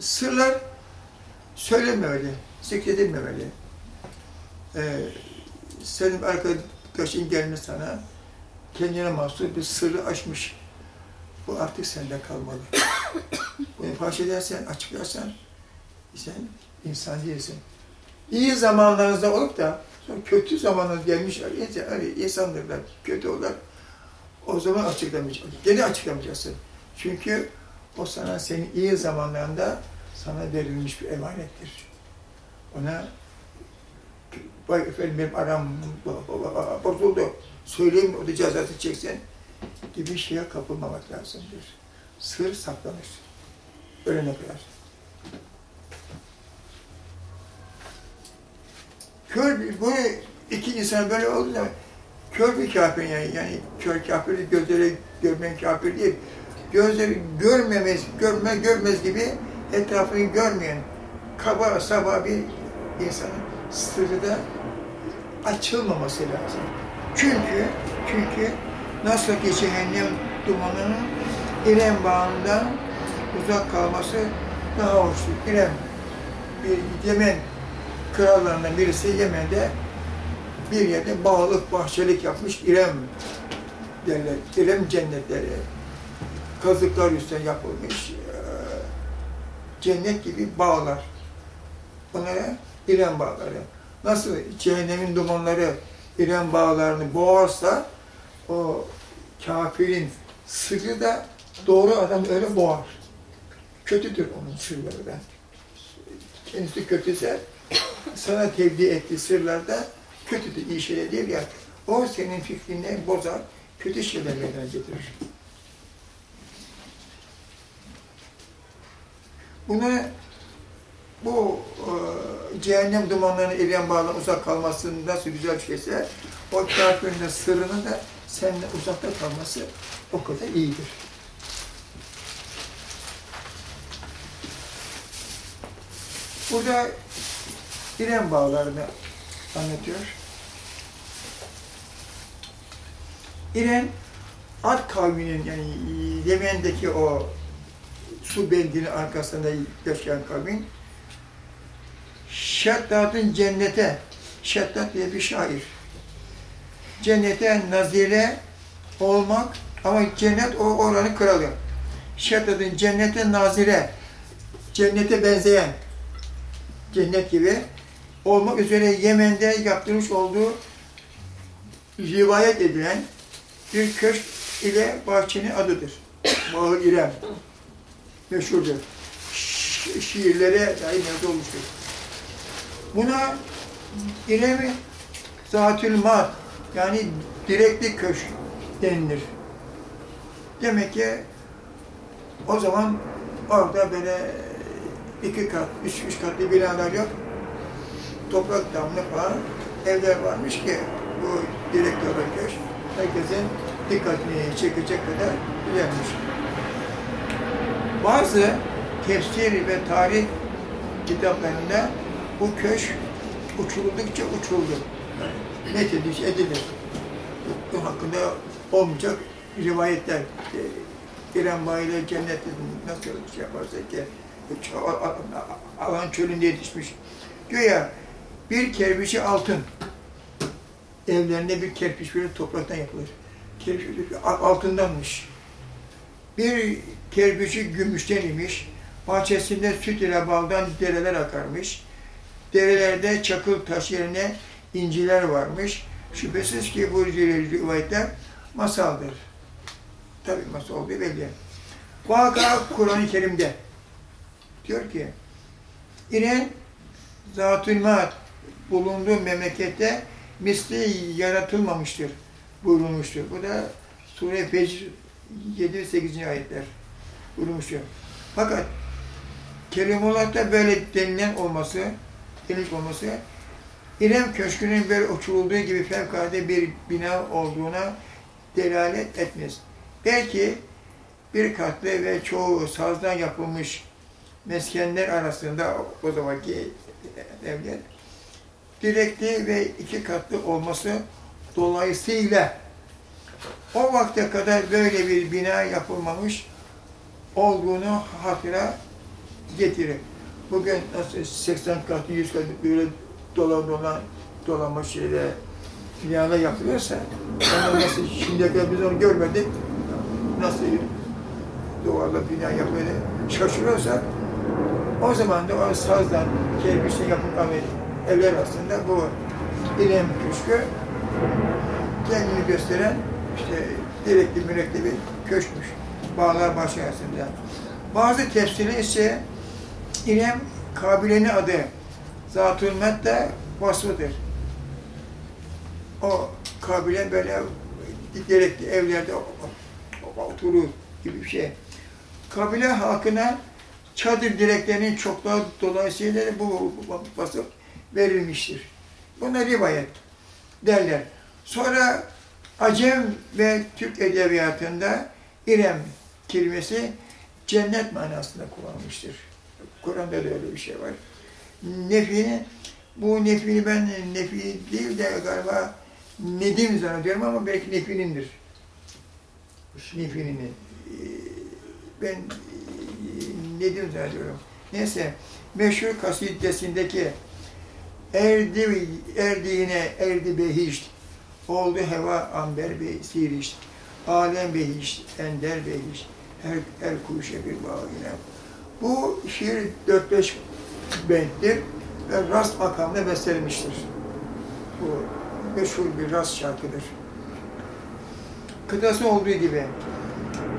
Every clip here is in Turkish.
sırlar söylememeli, zikredilmemeli. Ee, senin arkadaşın gelmiş sana, kendine mahsus bir sırrı açmış. Bu artık sende kalmalı. Bunu faş edersen, açıklarsan, sen insan değilsin. İyi zamanlarınızda olup da sonra kötü zamanınız gelmiş, öyle insanlarla kötü olur. O zaman açıklamayacaksın. Gene açıklamayacaksın. Çünkü o sana senin iyi zamanlarında sana verilmiş bir emanettir. Ona vay efendim benim aram bozuldu, söyleyeyim o da cezası çeksin gibi şeye kapılmamak lazımdır. Sır saklanır. Ölene kadar. Kör, bu iki insan böyle oldu da kör bir kafir yani, yani kör kafir gözleri görmeyen kafir değil. Gözleri görmemez, görme, görmez gibi etrafını görmeyen kaba saba bir insanın sırrı açılmaması lazım. Çünkü, çünkü nasıl ki cehennem dumanının İrem bağından uzak kalması daha hoştur. İrem, bir Yemen krallarından birisi Yemen'de bir yerde bağlık, bahçelik yapmış İrem derler. İrem cennetleri. Kazıklar üstten yapılmış. Cennet gibi bağlar. Bunlara İrem bağları. Nasıl cehennemin dumanları İrem bağlarını boğarsa o kafirin sırrı da doğru adam öyle boğar. Kötüdür onun sırları da. Kendisi kötüse sana tebliğ ettiği sırlar da kötüdür, iyi şeyler değil ya. O senin fikrini bozar, kötü şeyler getirir. Bunu bu e, cehennem dumanlarına eriyen bağlı uzak kalmasının nasıl güzel bir şeyse o kafirin de sırrının da seninle uzakta kalması o kadar iyidir. Burada İrem bağlarını anlatıyor. İren Ad kavminin yani Yemen'deki o su bendinin arkasında yaşayan kavmin Şeddat'ın cennete Şeddat diye bir şair. Cennete nazire olmak ama cennet o oranın kralı. Şeddat'ın cennete nazire cennete benzeyen cennet gibi olmak üzere Yemen'de yaptırmış olduğu rivayet edilen bir köşk ile bahçenin adıdır. Bağı İrem. Meşhurdur. Şi şiirlere dahi mevzu olmuştur. Buna İrem zatül mat yani direkli köşk denilir. Demek ki o zaman orada böyle iki kat, üç, üç katlı binalar yok. Toprak damlı falan evler varmış ki bu direktör köşk herkesin dikkatini çekecek kadar güzelmiş. Bazı tefsir ve tarih kitaplarında bu köşk uçuldukça uçuldu. Edilmiş edilir. Bu hakkında olmayacak rivayetler. İrem Bayı'yla cennet nasıl şey yaparsa ki alan çölünde yetişmiş. Güya bir kerpiçi altın. Evlerinde bir kerpiç böyle topraktan yapılır. Kerpiç altındanmış. Bir kerpiçi gümüşten imiş. Bahçesinde süt ile baldan dereler akarmış. Derelerde çakıl taş yerine inciler varmış. Şüphesiz ki bu rivayetler masaldır. Tabi masal olduğu belli. Vaka Kur'an-ı Kerim'de diyor ki İren zatül maat bulunduğu memlekette misli yaratılmamıştır buyurulmuştur. Bu da Sure Fecr 7 ve 8. ayetler buyurulmuştur. Fakat Kelimullah'ta böyle denilen olması, denilik olması, İrem Köşkü'nün böyle uçurulduğu gibi fevkalade bir bina olduğuna delalet etmez. Belki bir katlı ve çoğu sazdan yapılmış meskenler arasında o zamanki evler direkli ve iki katlı olması dolayısıyla o vakte kadar böyle bir bina yapılmamış olduğunu hatıra getirir. Bugün nasıl 80 kat, 100 kat böyle dolan dolan dolama şeyde dünyada yapılıyorsa onu nasıl şimdiye kadar biz onu görmedik. Nasıl duvarla bina yapmayı şaşırıyorsa o zaman da o sazdan kerpiçle yapılan evler aslında bu İrem Köşkü kendini gösteren işte direkli mürekli bir köşkmüş. Bağlar arasında. Bazı tefsirler ise İrem kabilenin adı. Zat-ı de vasfıdır. O kabile böyle gerekli evlerde oturur gibi bir şey. Kabile halkına çadır direklerinin çokluğu dolayısıyla bu vasıf verilmiştir. Buna rivayet derler. Sonra Acem ve Türk edebiyatında İrem kelimesi cennet manasında kullanılmıştır. Kur'an'da da öyle bir şey var. Nefi, bu nefini ben nefi değil de galiba nedim zannediyorum ama belki nefinindir. Nefinin. Ben nedim zannediyorum. Neyse, meşhur kasidesindeki erdi, erdiğine erdi behişt, oldu heva amber be sirişt, alem behişt, ender behişt, her, her kuşe bir bağıyla. Bu şiir 4-5 benttir ve rast makamına beslenmiştir. Bu meşhur bir rast şarkıdır. Kıtası olduğu gibi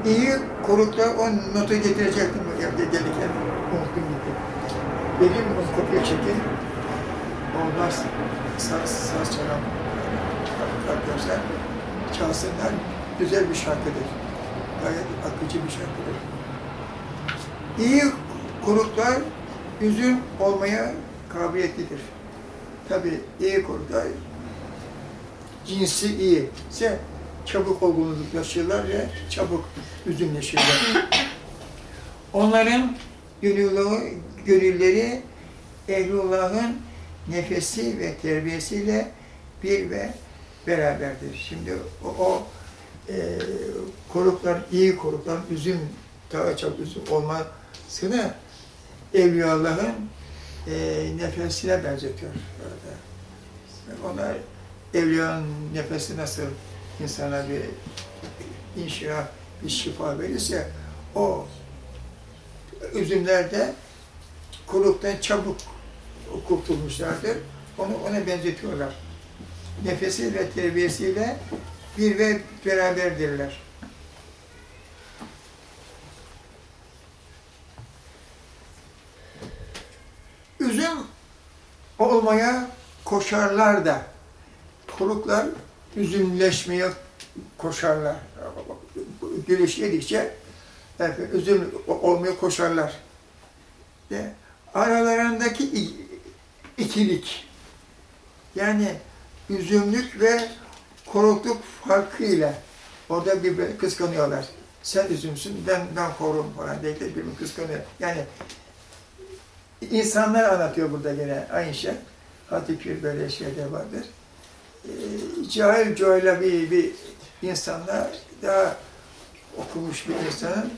iyi korukta o notu getirecektim evde gelirken unuttum gitti. Benim o kopya çekin olmaz saz, saz çalan arkadaşlar çalsınlar güzel bir şarkıdır. Gayet akıcı bir şarkıdır. İyi kuruklar üzüm olmaya kabiliyetlidir. Tabi iyi kuruklar cinsi iyi ise çabuk olgunluklaşırlar ve çabuk üzümleşirler. Onların gönüllü, gönülleri Ehlullah'ın nefesi ve terbiyesiyle bir ve beraberdir. Şimdi o, o e, koruklar, iyi koruklar, üzüm, daha çok üzüm olmasını Evliyaullah'ın e, nefesine benzetiyor. Orada. Onlar Evliyanın nefesi nasıl insana bir inşirah, bir şifa verirse o üzümlerde kuruktan çabuk kurtulmuşlardır. Onu ona benzetiyorlar. Nefesi ve terbiyesiyle bir ve beraberdirler. Üzüm olmaya koşarlar da kuruklar üzümleşmeye koşarlar. Güneş yedikçe üzüm olmaya koşarlar. De, aralarındaki ikilik, yani üzümlük ve korukluk farkıyla orada bir kıskanıyorlar. Sen üzümsün, ben ben korum falan diye de birbirini kıskanıyor. Yani insanlar anlatıyor burada gene aynı şey. Hatikür böyle şeyler vardır. E, cahil cahil bir, bir insanla daha okumuş bir insanın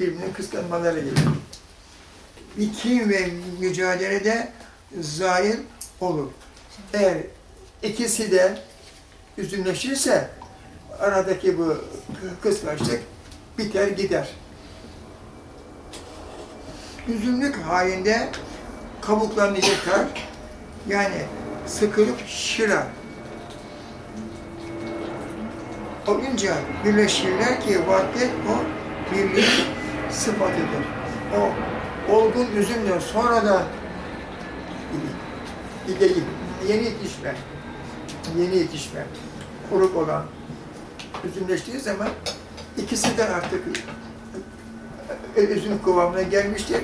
birbirinin kıskanmaları gibi. Bir kim ve mücadelede zahir olur. Eğer ikisi de üzümleşirse aradaki bu kıskançlık biter gider. Üzümlük halinde kabuklarını yıkar, yani sıkılıp şırar. Olunca birleşirler ki vahdet o birliğin sıfatıdır. O olgun üzümle sonradan yeni yetişme, yeni yetişme, kuruk olan üzümleştiği zaman ikisi de artık üzüm kıvamına gelmiştir.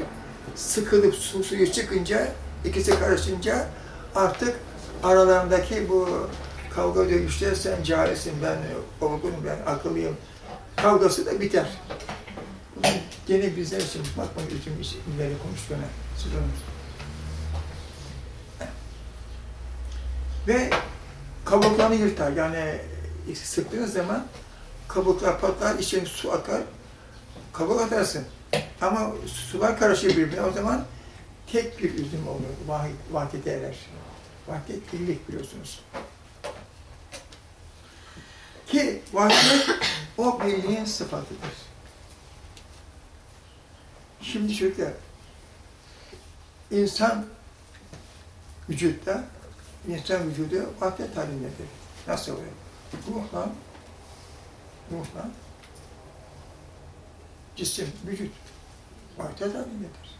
Sıkılıp su, suyu çıkınca, ikisi karışınca artık aralarındaki bu kavga dövüşte sen cahilsin, ben olgunum, ben akıllıyım kavgası da biter. Gene bizler için bakmayın üzüm isimleri konuştuğuna, siz. Ve kabuklarını yırtar. Yani sıktığınız zaman kabuklar patlar, içine su akar, kabuk atarsın. Ama sular karışır birbirine. O zaman tek bir üzüm olur. Vahdete erer. Vahdet birlik biliyorsunuz. Ki vahdet o birliğin sıfatıdır. Şimdi çocuklar, insan vücutta, insan vücudu vahdet halindedir. Nasıl oluyor? Ruhla, ruhla, cisim, vücut vahdet halindedir.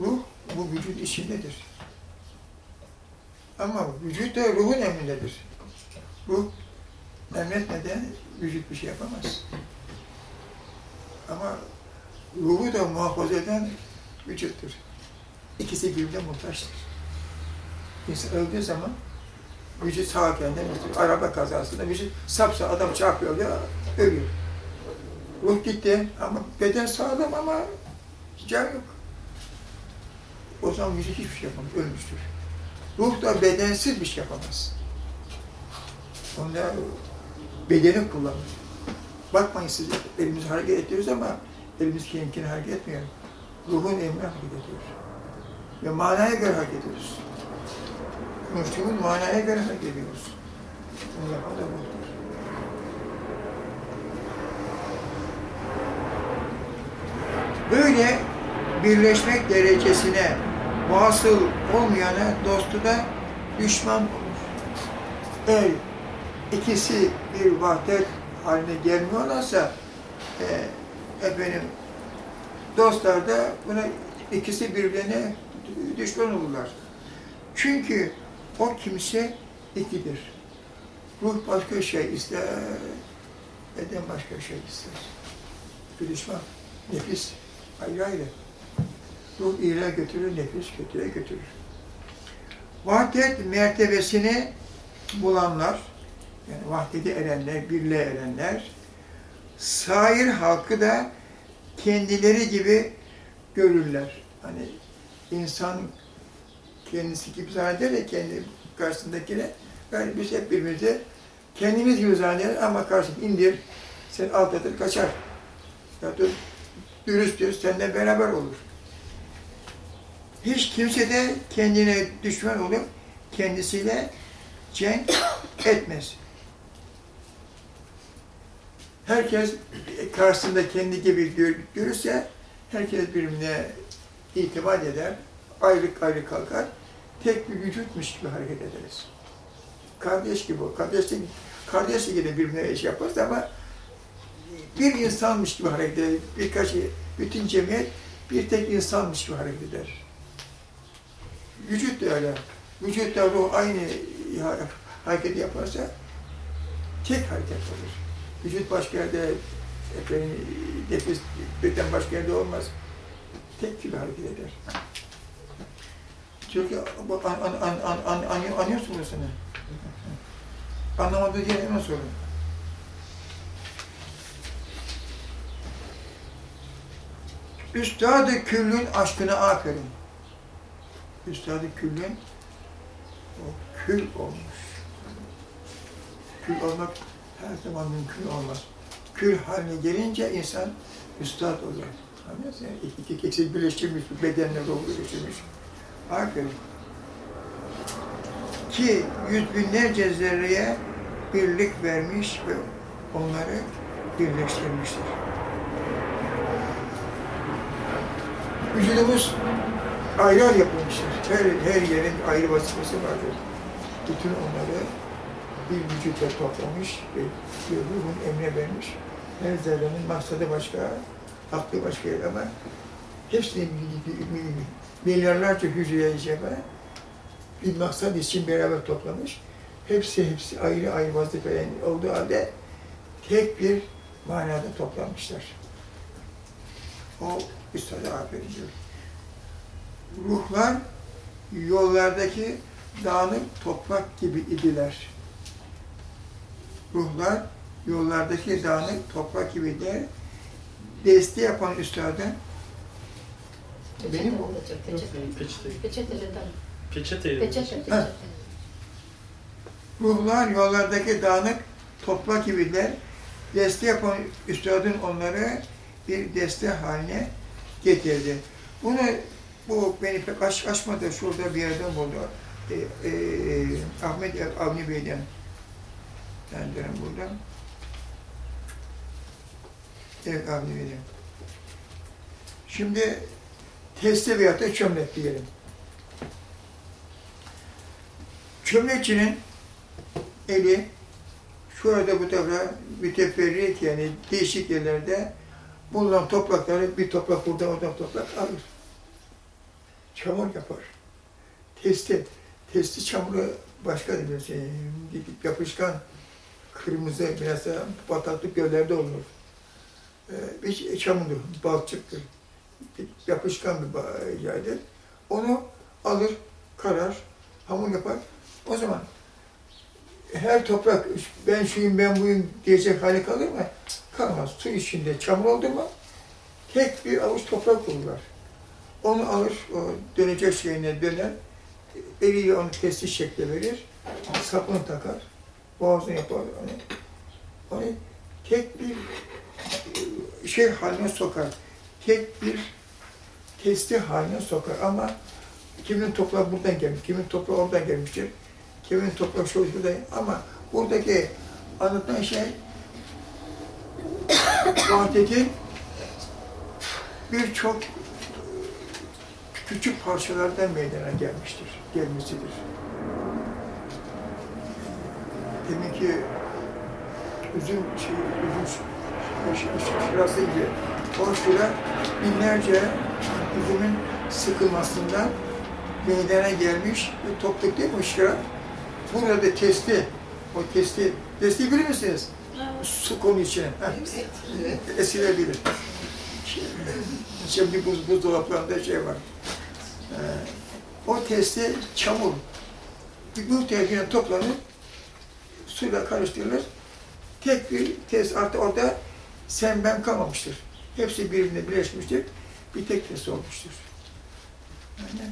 Ruh bu vücut içindedir. Ama vücut da ruhun emrindedir. Ruh emretmeden vücut bir şey yapamaz. Ama ruhu da muhafaza eden vücuttur. İkisi birbirine muhtaçtır. İnsan öldüğü zaman vücut sağken de mesela araba kazasında vücut sapsa adam çarpıyor ya ölüyor. Ruh gitti ama beden sağlam ama can yok. O zaman vücut hiçbir şey yapamaz, ölmüştür. Ruh da bedensiz bir şey yapamaz. Onda bedeni kullanır. Bakmayın siz elimizi hareket ediyoruz ama elimiz kendini hareket etmiyor. Ruhun emri hareket ediyor. Ve manaya göre hareket ediyoruz. Konuştuğumuz manaya göre. Bunu yapan da ruhtur. Böyle birleşmek derecesine vasıl olmayana dostu da düşman olur. Eğer ikisi bir vahdet haline gelmiyorlarsa e, efendim dostlar da buna ikisi birbirine düşman olurlar. Çünkü o kimse ikidir. Ruh başka şey ister, beden başka şey ister. Düşman, nefis ayrı ayrı. Ruh iyiliğe götürür, nefis kötüye götürür. Vahdet mertebesini bulanlar, yani vahdede erenler, birliğe erenler, sair halkı da kendileri gibi görürler. Hani insan kendisi gibi zanneder kendi karşısındakine. Yani biz hep birbirimize kendimiz gibi zanneder ama karşılık indir, sen aldatır, kaçar. Ya da dürüsttür, seninle beraber olur. Hiç kimse de kendine düşman olup kendisiyle cenk etmez. Herkes karşısında kendi gibi gör, görürse herkes birbirine itimat eder, ayrı ayrı kalkar, tek bir vücutmuş gibi hareket ederiz. Kardeş gibi kardeşlik, kardeş gibi birbirine iş yaparız ama bir insanmış gibi hareket eder. Birkaç, bütün cemiyet bir tek insanmış gibi hareket eder. Vücut da öyle. Vücut da ruh aynı hareket yaparsa tek hareket olur. Vücut başka yerde, efendim, nefis beden başka yerde olmaz. Tek gibi hareket eder. Çünkü an, an, an, an, an, an, anlıyorsunuz seni. Anlamadığı yere hemen sorun. Üstad-ı Küllün aşkına aferin. Üstad-ı Küllün o kül olmuş. Kül olmak her zaman mümkün olmaz. Kül haline gelince insan üstad olur. Anlıyorsun? İki, iki ikisi birleştirmiş, bedenle ruhu birleştirmiş. Aferin. Ki yüz binlerce zerreye birlik vermiş ve onları birleştirmiştir. Vücudumuz ayrı yapılmıştır. Her, her yerin ayrı vazifesi vardır. Bütün onları bir vücutla toplamış ve ruhun emre vermiş. Her zerrenin maksadı başka, aklı başka ama hepsini milyarlarca hücreye cebe bir maksat için beraber toplamış. Hepsi hepsi ayrı ayrı vazife olduğu halde tek bir manada toplanmışlar. O Üstad'a aferin diyor. Ruhlar yollardaki dağınık toprak gibi idiler. Ruhlar yollardaki dağınık toprak gibidir. Deste yapan üstadın benim o. Peçete. Peçeteden. Peçeteyle. Peçete, peçete. Ruhlar yollardaki dağınık toprak gibiler. Deste yapan üstadın onları bir deste haline getirdi. Bunu bu beni pek aş, aşmadı. Şurada bir yerden buldu. E, e, Ahmet Avni Bey'den. Ben derim buradan. Evet Avni Bey'den. Şimdi testi veyahut da çömlek diyelim. Çömlekçinin eli şurada bu tarafa müteferrit yani değişik yerlerde bulunan toprakları bir toprak burada oradan toprak alır. Çamur yapar. Testi, testi çamuru başka bir şey, yapışkan, kırmızı, biraz da bataklık göllerde olur. Ee, bir çamurdur, balçıktır. Yapışkan bir yerdir. Onu alır, karar, hamur yapar. O zaman her toprak ben şuyum ben buyum diyecek hali kalır mı? Kalmaz. Su içinde çamur oldu mu tek bir avuç toprak bulurlar. Onu alır, o dönecek şeyine döner, eliyle onu kesti şekle verir, sapını takar, boğazını yapar, onu, onu tek bir e, şey haline sokar. Tek bir testi haline sokar ama kimin toprağı buradan gelmiş, kimin toprağı oradan gelmiştir, kimin toprağı şu şurada ama buradaki anlatılan şey vahdetin birçok küçük parçalardan meydana gelmiştir, gelmesidir. Demek ki üzüm, şey, üzüm şurası gibi şura binlerce üzümün sıkılmasından meydana gelmiş değil mi şura? Burada testi, o testi, testi bilir misiniz? Su konu içine. Evet. Esilebilir. Şimdi buz, buzdolaplarında şey var. Ee, o testi çamur. Bir muhtemelen toplanır, suyla karıştırılır. Tek bir test artık orada sen ben kalmamıştır. Hepsi birbirine birleşmiştir. Bir tek test olmuştur. Yani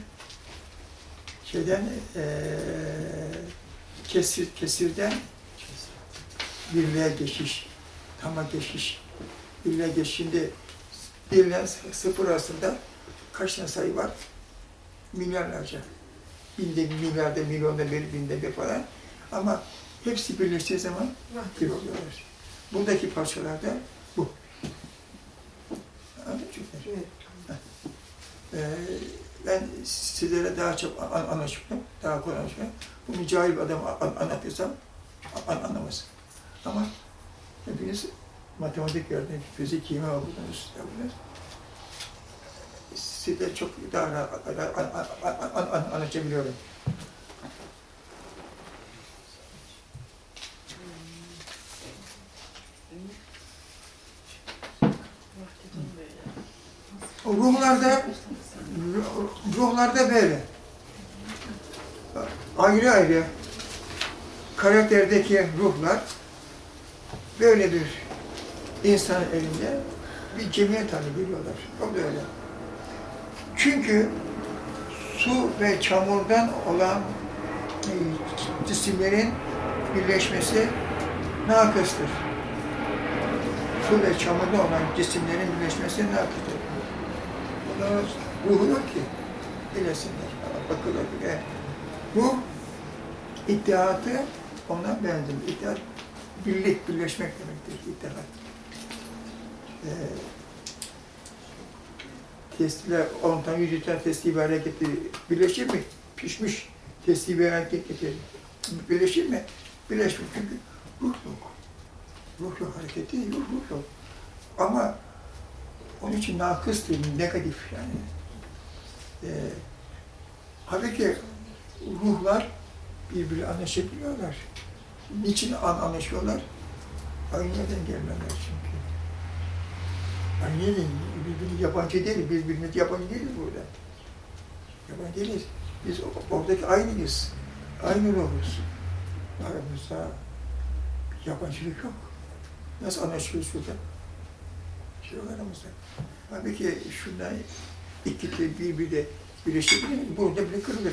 şeyden eee kesir, kesirden birliğe geçiş, tama geçiş, birliğe geçiş. Şimdi bir ile sıfır arasında kaç tane sayı var? Milyarlarca. Binde, milyarda, milyonda bir, binde bir falan. Ama hepsi birleştiği zaman bir oluyorlar. Buradaki parçalarda bu. Anladın mı çocuklar? Ee, ben sizlere daha çok an- anlaşıldım, daha kolay anlaşıldım. Bunu cahil bir adam an- anlatırsam an- anlamaz. Ama hepiniz matematik gördünüz, fizik, kimya okudunuz, yaptınız. Size çok daha rahat an- an- an- an- an- anlatabiliyorum. O ruhlarda ruhlarda böyle. Ayrı ayrı karakterdeki ruhlar böyle bir insan elinde bir cemiyet haline geliyorlar. O da öyle. Çünkü su ve çamurdan olan e, cisimlerin birleşmesi nakıstır. Su ve çamurda olan cisimlerin birleşmesi nakıstır. Bunların ruhu yok ki. Bilesinler. Bakılır bile. Ruh İttihatı ona benziyor. İttihat, birlik, birleşmek demektir ittihat. Ee, testiler, 10 tane, 100 tane testi bir birleşir mi? Pişmiş testi bir hareket getirir. Birleşir mi? Birleşmiyor çünkü ruh yok. Ruh yok, hareketi yok, ruh yok. Ama onun için nakıstır, negatif yani. Ee, halbuki ruhlar birbiri anlaşabiliyorlar. Niçin an anlaşıyorlar? Aynı yerden gelmeler çünkü. Aynı yerden birbirine yabancı değil, birbirine yabancı değiliz burada. Yabancı değiliz. Biz oradaki aynıyız. Aynı ruhuz. Aramızda yabancılık yok. Nasıl anlaşıyoruz burada? Yok aramızda. Halbuki şundan ikisi birbiriyle birleşebilir mi? Burada bile kırılır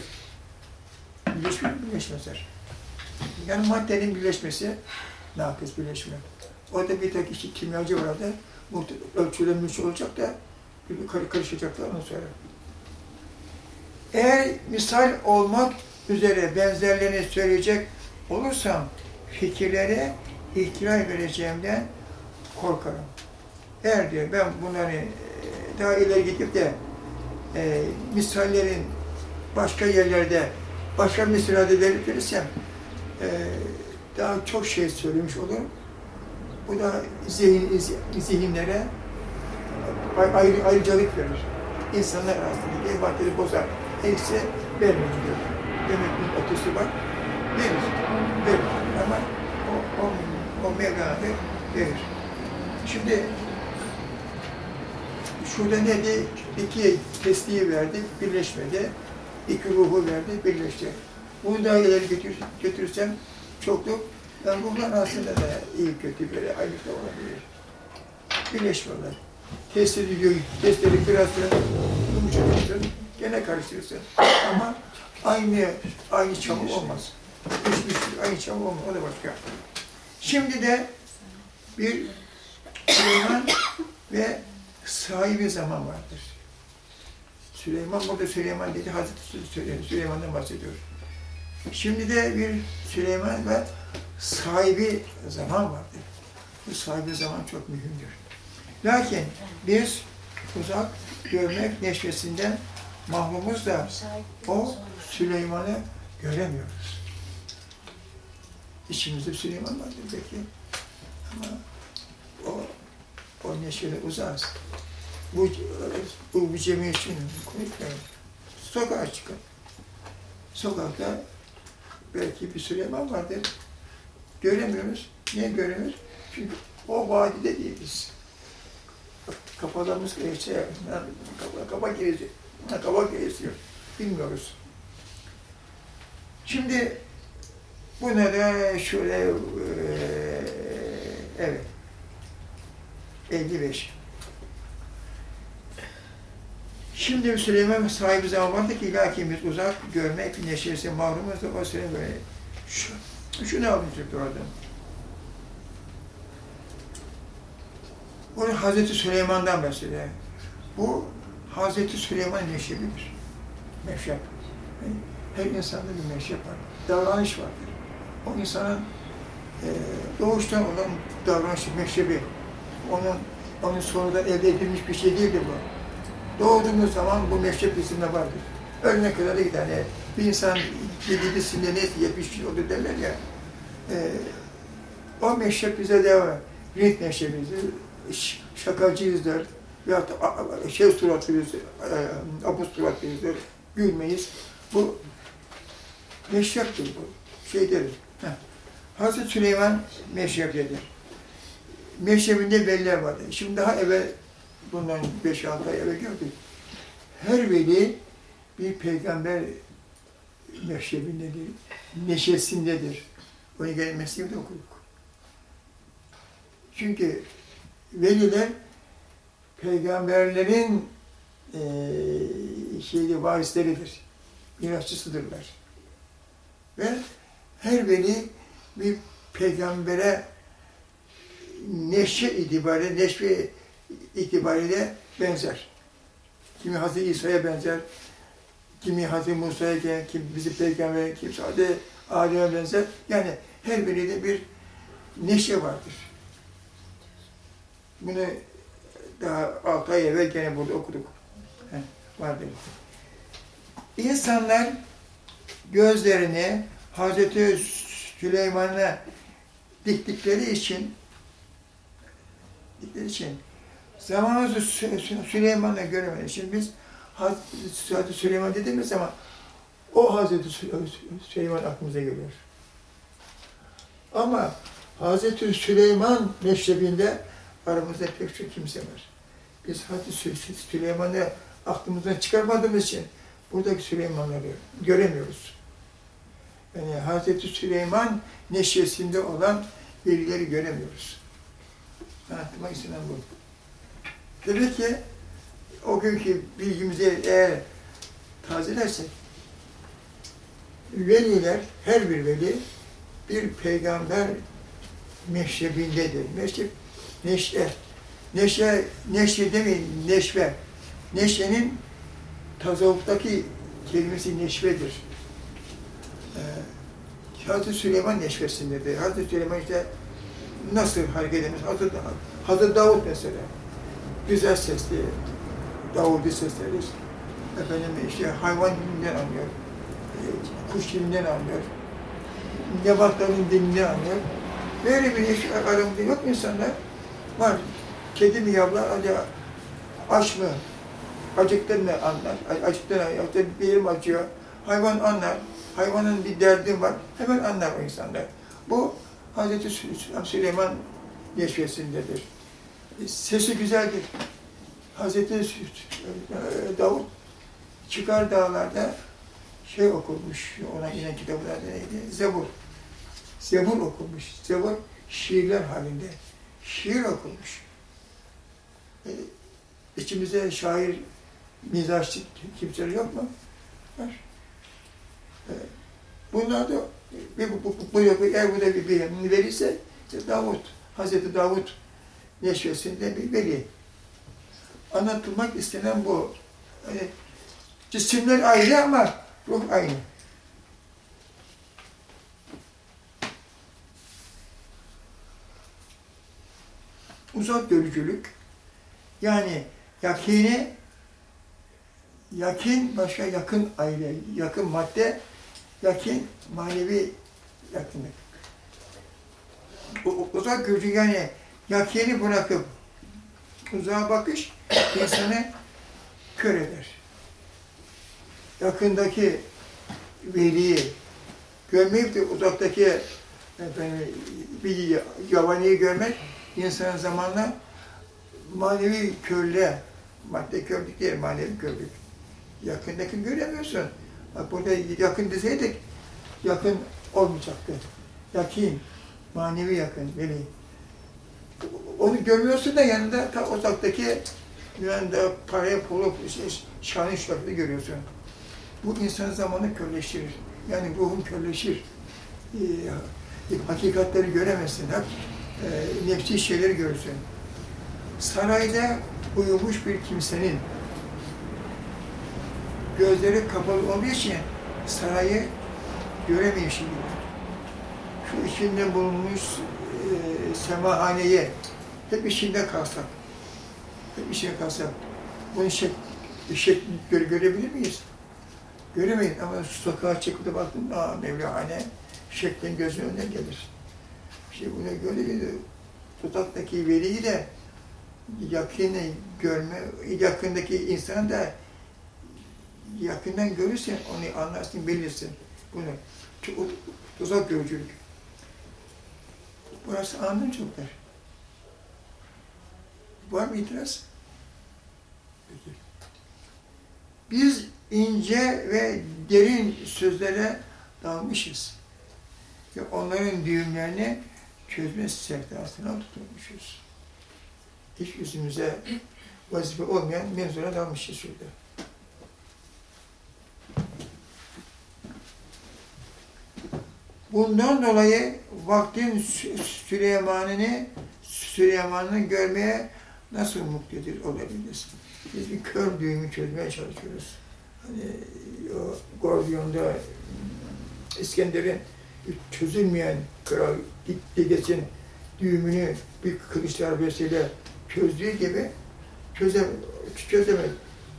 birleşmiyor, birleşmezler. Yani maddenin birleşmesi, nakıs birleşme. Orada bir tek işte kimyacı var orada, ölçülenmiş olacak da bir karı karışacaklar ondan sonra. Eğer misal olmak üzere benzerlerini söyleyecek olursam fikirlere ihtilal vereceğimden korkarım. Eğer diyor ben bunları e, daha ileri gidip de e, misallerin başka yerlerde başka misalde verirsem e, daha çok şey söylemiş olurum. Bu da zihin, zihinlere ayrı, ayrıcalık verir. İnsanlar arasındaki irtibatları bozar. Neyse vermeyin diyor. Demek bir ötesi var. Verir. Verir. Ama o, o, o Mevlana verir. Şimdi şurada ne de iki tesliği verdi, birleşmedi. İki ruhu verdi, birleşti. Bunu daha ileri götür, götürsem çokluk, ben bunlar aslında da iyi kötü böyle ayrılıkta olabilir. Birleşmiyorlar. Test ediyor, testleri biraz biraz yumuşatıyorsun, gene karıştırırsın. Ama aynı aynı çamur olmaz. Hiçbir aynı çamur olmaz, o da başka. Şimdi de bir Süleyman ve sahibi zaman vardır. Süleyman, burada Süleyman dedi, Hazreti Süleyman, Süleyman'dan bahsediyor. Şimdi de bir Süleyman ve sahibi zaman vardır. Bu sahibi zaman çok mühimdir. Lakin biz uzak görmek neşvesinden mahrumuz da o Süleyman'ı göremiyoruz. İçimizde Süleyman vardır belki ama o, o neşvede uzağız. Bu, bu bir cemiyet için. Sokağa çıkın. Sokakta belki bir Süleyman vardır. Göremiyoruz. Niye göremiyoruz? Çünkü o vadide değiliz. Kafalarımız geçe, kafa, kafa geziyor. Kafa geziyor. Bilmiyoruz. Şimdi buna da şöyle e, evet 55. Şimdi Süleyman sahibi zaman vardı ki lakin biz uzak görmek neşesi mahrumuz da o Süleyman böyle şu, şunu almıştık orada. Bunu Hazreti Süleyman'dan bahsediyor. Bu Hazreti Süleyman neşebidir. Meşrep. Yani her insanda bir meşrep var. Davranış vardır. O insanın e, doğuştan olan davranışı, meşrebi. Onun, onun sonradan elde edilmiş bir şey değildir bu. Doğduğumuz zaman bu meşrep bizimle vardır. Ölene kadar da gider. Yani bir insan yedidisinde ne yetmiş oldu derler ya. E, o meşrep bize devam eder. Renk meşrebimizdir, şakacıyızdır, ya şey suratlıyız, e, abuz suratlıyızdır, gülmeyiz. Bu meşreptir bu, şey deriz. Heh. Hazreti Süleyman meşreptedir. Meşrebinde veliler vardı. Şimdi daha evvel, bundan 5-6 ay evvel gördük. Her veli bir peygamber meşrebindedir, neşesindedir. Bunu gelen mesleğimde okuduk. Çünkü veliler peygamberlerin e, şeyli varisleridir, mirasçısıdırlar. Ve her veli bir peygambere neşe itibariyle, neşve itibariyle benzer. Kimi Hazreti İsa'ya benzer, kimi Hazreti Musa'ya, kim bizi peygamber, kimse Adem'e benzer. Yani her birinde bir neşe vardır. Bunu daha altı ay evvel gene burada okuduk. Heh, vardır. İnsanlar gözlerini Hazreti Süleyman'a diktikleri için diktikleri için zamanımızı Süleyman'la göremediği için biz Hazreti Süleyman dediğimiz zaman o Hazreti Süleyman aklımıza geliyor. Ama Hazreti Süleyman meşrebinde aramızda pek çok kimse var. Biz Hazreti Süleyman'ı aklımızdan çıkarmadığımız için buradaki Süleymanları göremiyoruz. Yani Hazreti Süleyman neşesinde olan birileri göremiyoruz. Anlatmak istenen bu. Demek ki o günkü bilgimizi eğer tazelersek, veliler, her bir veli bir peygamber meşrebindedir. Meşrep, neşe. Neşe, neşe demeyin, neşve. Neşenin tasavvuftaki kelimesi neşvedir. Ee, Hazreti Süleyman neşvesindedir. Hazreti Süleyman işte nasıl hareket edemez? Hazreti, Hazreti Davut mesela. Güzel sesli, Davud'u seslenir. Efendim işte hayvan dilinden anlıyor. e, Kuş dilinden anlıyor. Nebatların dilinden anlıyor. Böyle bir iş aramızda yok mu insanlar? Var. Kedi mi yavlar, acaba aç mı? Acıktın mı anlar. A- Acıktın mı? Yoksa bir yerim acıyor. Hayvan anlar. Hayvanın bir derdi var. Hemen anlar o insanlar. Bu Hazreti Sü- Süleyman neşvesindedir. Sesi güzeldir. Hazreti Davut çıkar dağlarda şey okurmuş, ona yine kitaplarda neydi? Zebur. Zebur okurmuş. Zebur şiirler halinde. Şiir okurmuş. E, içimizde şair, mizaççı kimseler yok mu? Var. E, bunlar da bir, bu, bu, bu, bu, eğer bu da bir beyanını verirse işte Davut, Hazreti Davut neşvesinde bir veli. Anlatılmak istenen bu. Cisimler ayrı ama ruh aynı. Uzak görücülük yani yakini yakin başka yakın ayrı, yakın madde, yakin manevi yakınlık. Uzak görücü yani yakini bırakıp uzağa bakış insanı kör eder. Yakındaki veliyi görmeyip de uzaktaki efendim, bir yabaniyi görmek insanın zamanla manevi körlüğe, madde körlük değil, manevi körlük. Yakındaki göremiyorsun. Bak burada yakın deseydik, yakın olmayacaktı. Yakin, manevi yakın, veli. Onu görmüyorsun da yanında ta uzaktaki yanında paraya, pulu, şanı şöhretli görüyorsun. Bu insan zamanı körleştirir. Yani ruhun körleşir. Ee, hakikatleri göremezsin. Hep e, nefsi şeyleri görürsün. Sarayda uyumuş bir kimsenin gözleri kapalı olduğu için sarayı göremeyişi gibi. Şu içinde bulunmuş e, semahaneye hep içinde kalsak, hep içinde kalsak, bunun şek, şek göre, görebilir miyiz? Göremeyiz ama sokağa çıkıp da baktım, aa Mevlahane şeklin gözünün önüne gelir. İşte bunu gördüğünde tuzaktaki veliyi de yakını görme, yakındaki insan da yakından görürsen onu anlarsın, bilirsin bunu. Çok uzak görücülük. Burası anladın çocuklar. Var mı itiraz? Biz ince ve derin sözlere dalmışız. Ve onların düğümlerini çözme sevdasına tutulmuşuz. Hiç yüzümüze vazife olmayan mevzuna dalmışız şurada. Bundan dolayı vaktin Sü- Süleyman'ını Süleyman'ı görmeye nasıl muktedir olabiliriz? Biz bir kör düğümü çözmeye çalışıyoruz. Hani o Gordion'da İskender'in çözülmeyen kral Giges'in düğümünü bir kılıç darbesiyle çözdüğü gibi çözem çözemez.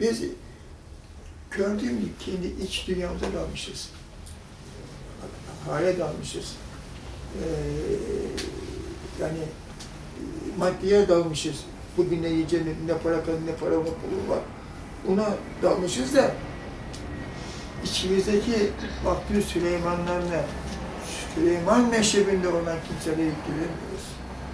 Biz değil mi? Kendi iç dünyamıza dalmışız. Hale dalmışız. Ee, yani maddeye dalmışız. Bugün ne yiyeceğim, ne para kaldı, ne para pulu var. Ona dalmışız da içimizdeki vakti Süleymanlarla Süleyman meşrebinde olan kimseleri ilgilenmiyoruz.